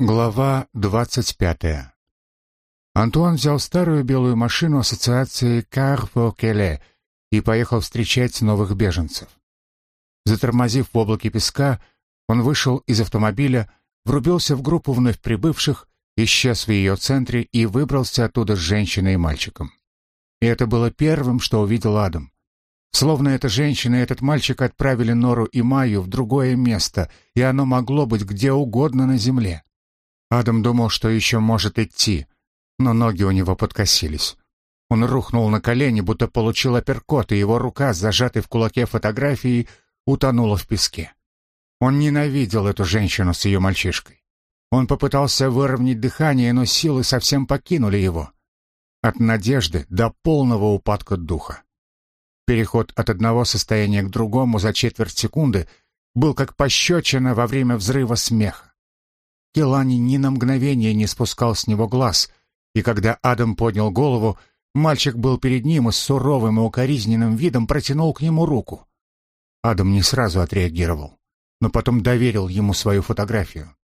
Глава двадцать пятая. Антуан взял старую белую машину ассоциации «Car for Calais» и поехал встречать новых беженцев. Затормозив в облаке песка, он вышел из автомобиля, врубился в группу вновь прибывших, исчез в ее центре и выбрался оттуда с женщиной и мальчиком. И это было первым, что увидел Адам. Словно эта женщина и этот мальчик отправили Нору и Майю в другое место, и оно могло быть где угодно на земле. Адам думал, что еще может идти, но ноги у него подкосились. Он рухнул на колени, будто получил апперкот, и его рука, зажатой в кулаке фотографии, утонула в песке. Он ненавидел эту женщину с ее мальчишкой. Он попытался выровнять дыхание, но силы совсем покинули его. От надежды до полного упадка духа. Переход от одного состояния к другому за четверть секунды был как пощечина во время взрыва смеха. Келани ни на мгновение не спускал с него глаз, и когда Адам поднял голову, мальчик был перед ним и с суровым и укоризненным видом протянул к нему руку. Адам не сразу отреагировал, но потом доверил ему свою фотографию.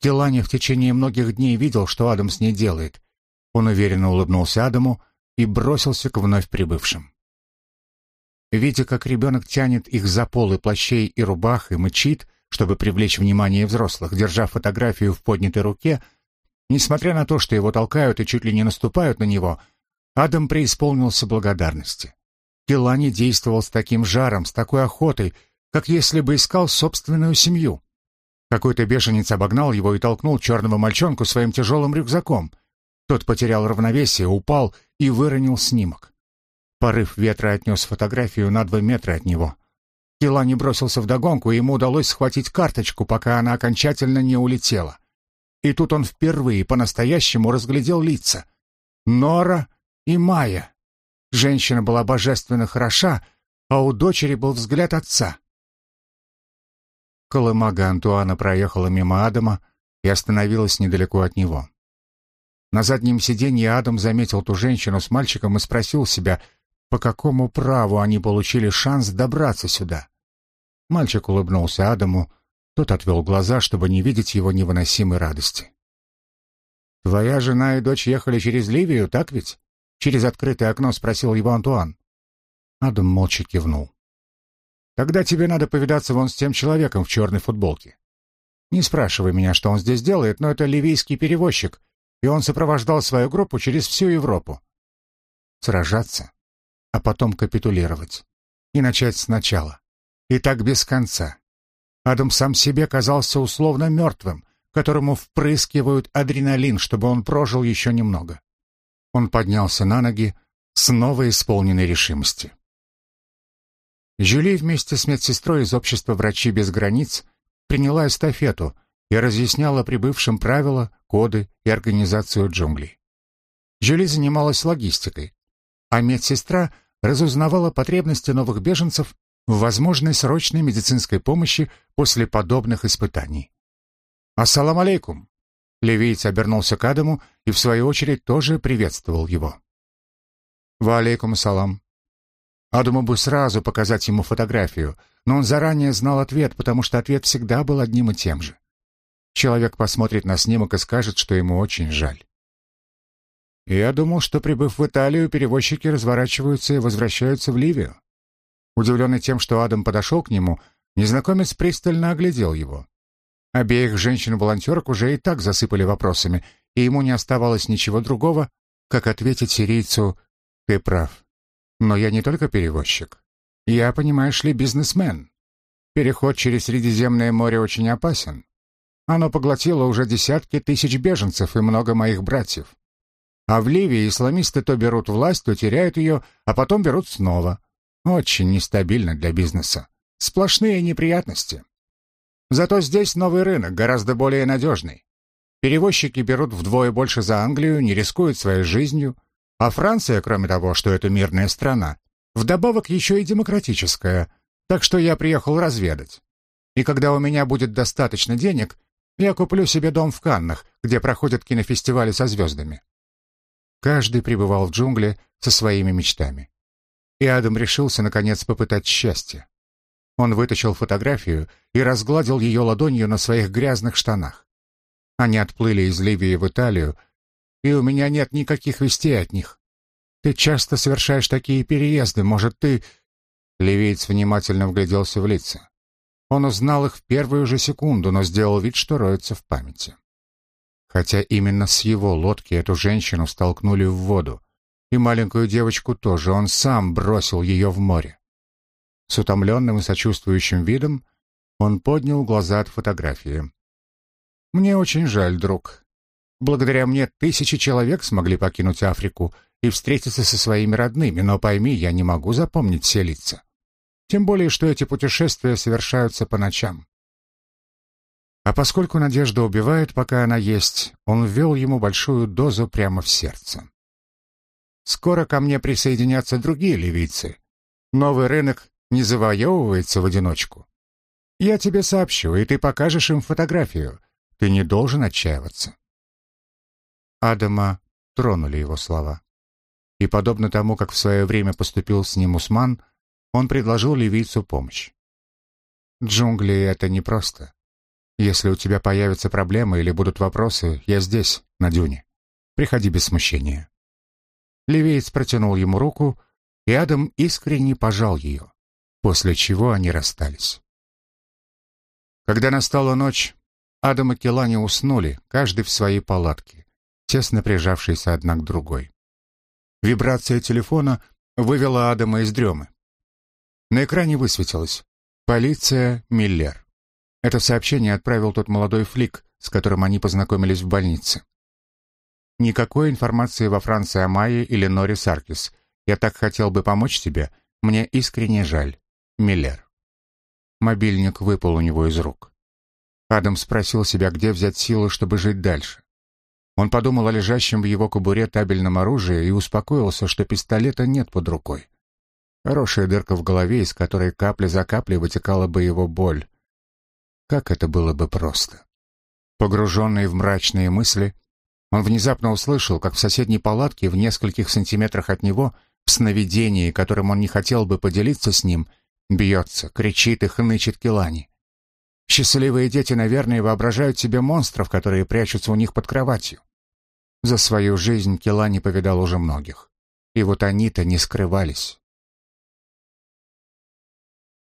Келани в течение многих дней видел, что Адам с ней делает. Он уверенно улыбнулся Адаму и бросился к вновь прибывшим. Видя, как ребенок тянет их за полы плащей и рубах и мычит, чтобы привлечь внимание взрослых, держа фотографию в поднятой руке, несмотря на то, что его толкают и чуть ли не наступают на него, Адам преисполнился благодарности. Келани действовал с таким жаром, с такой охотой, как если бы искал собственную семью. Какой-то бешенец обогнал его и толкнул черного мальчонку своим тяжелым рюкзаком. Тот потерял равновесие, упал и выронил снимок. Порыв ветра отнес фотографию на два метра от него. Келани бросился вдогонку, и ему удалось схватить карточку, пока она окончательно не улетела. И тут он впервые по-настоящему разглядел лица. Нора и Майя. Женщина была божественно хороша, а у дочери был взгляд отца. Колымага Антуана проехала мимо Адама и остановилась недалеко от него. На заднем сиденье Адам заметил ту женщину с мальчиком и спросил себя — по какому праву они получили шанс добраться сюда? Мальчик улыбнулся Адаму, тот отвел глаза, чтобы не видеть его невыносимой радости. «Твоя жена и дочь ехали через Ливию, так ведь?» Через открытое окно спросил его Антуан. Адам молча кивнул. «Тогда тебе надо повидаться вон с тем человеком в черной футболке. Не спрашивай меня, что он здесь делает, но это ливийский перевозчик, и он сопровождал свою группу через всю Европу. Сражаться? А потом капитулировать. И начать сначала. И так без конца. Адам сам себе казался условно мертвым, которому впрыскивают адреналин, чтобы он прожил еще немного. Он поднялся на ноги, снова исполненной решимости. Жюли вместе с медсестрой из общества «Врачи без границ» приняла эстафету и разъясняла прибывшим правила, коды и организацию джунглей. Жюли занималась логистикой, а медсестра разузнавала потребности новых беженцев в возможной срочной медицинской помощи после подобных испытаний. «Ассалам алейкум!» Левиец обернулся к Адаму и, в свою очередь, тоже приветствовал его. «Ва алейкум салам!» Адаму бы сразу показать ему фотографию, но он заранее знал ответ, потому что ответ всегда был одним и тем же. Человек посмотрит на снимок и скажет, что ему очень жаль. Я думал, что, прибыв в Италию, перевозчики разворачиваются и возвращаются в Ливию. Удивленный тем, что Адам подошел к нему, незнакомец пристально оглядел его. Обеих женщин-волонтерок уже и так засыпали вопросами, и ему не оставалось ничего другого, как ответить сирийцу «Ты прав. Но я не только перевозчик. Я, понимаешь ли, бизнесмен. Переход через Средиземное море очень опасен. Оно поглотило уже десятки тысяч беженцев и много моих братьев. А в Ливии исламисты то берут власть, то теряют ее, а потом берут снова. Очень нестабильно для бизнеса. Сплошные неприятности. Зато здесь новый рынок, гораздо более надежный. Перевозчики берут вдвое больше за Англию, не рискуют своей жизнью. А Франция, кроме того, что это мирная страна, вдобавок еще и демократическая. Так что я приехал разведать. И когда у меня будет достаточно денег, я куплю себе дом в Каннах, где проходят кинофестивали со звездами. Каждый пребывал в джунгле со своими мечтами. И Адам решился, наконец, попытать счастье. Он вытащил фотографию и разгладил ее ладонью на своих грязных штанах. Они отплыли из Ливии в Италию, и у меня нет никаких вестей от них. Ты часто совершаешь такие переезды, может, ты...» Ливиец внимательно вгляделся в лица. Он узнал их в первую же секунду, но сделал вид, что роется в памяти. Хотя именно с его лодки эту женщину столкнули в воду, и маленькую девочку тоже, он сам бросил ее в море. С утомленным и сочувствующим видом он поднял глаза от фотографии. «Мне очень жаль, друг. Благодаря мне тысячи человек смогли покинуть Африку и встретиться со своими родными, но пойми, я не могу запомнить все лица. Тем более, что эти путешествия совершаются по ночам. А поскольку надежда убивает, пока она есть, он ввел ему большую дозу прямо в сердце. Скоро ко мне присоединятся другие ливийцы. Новый рынок не завоевывается в одиночку. Я тебе сообщу, и ты покажешь им фотографию. Ты не должен отчаиваться. Адама тронули его слова. И подобно тому, как в свое время поступил с ним Усман, он предложил ливийцу помощь. Джунгли — это непросто. Если у тебя появятся проблемы или будут вопросы, я здесь, на дюне. Приходи без смущения. Ливиец протянул ему руку, и Адам искренне пожал ее, после чего они расстались. Когда настала ночь, Адам и Келани уснули, каждый в своей палатке, тесно прижавшиеся одна к другой. Вибрация телефона вывела Адама из дремы. На экране высветилось «Полиция Миллер». Это сообщение отправил тот молодой флик, с которым они познакомились в больнице. Никакой информации во Франции о Майе или Норе Саркис. Я так хотел бы помочь тебе. Мне искренне жаль. Миллер. Мобильник выпал у него из рук. Адам спросил себя, где взять силы, чтобы жить дальше. Он подумал о лежащем в его кобуре табельном оружии и успокоился, что пистолета нет под рукой. Хорошая дырка в голове, из которой капля за каплей вытекала бы его боль. Как это было бы просто. Погруженный в мрачные мысли, он внезапно услышал, как в соседней палатке в нескольких сантиметрах от него, в сновидении, которым он не хотел бы поделиться с ним, бьется, кричит и хнычет Келани. Счастливые дети, наверное, воображают себе монстров, которые прячутся у них под кроватью. За свою жизнь Келани повидал уже многих. И вот они-то не скрывались.